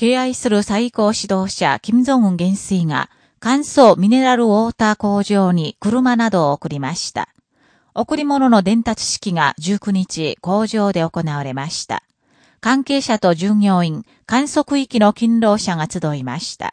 敬愛する最高指導者、金正恩元帥が、乾燥ミネラルウォーター工場に車などを送りました。贈り物の伝達式が19日工場で行われました。関係者と従業員、観測域の勤労者が集いました。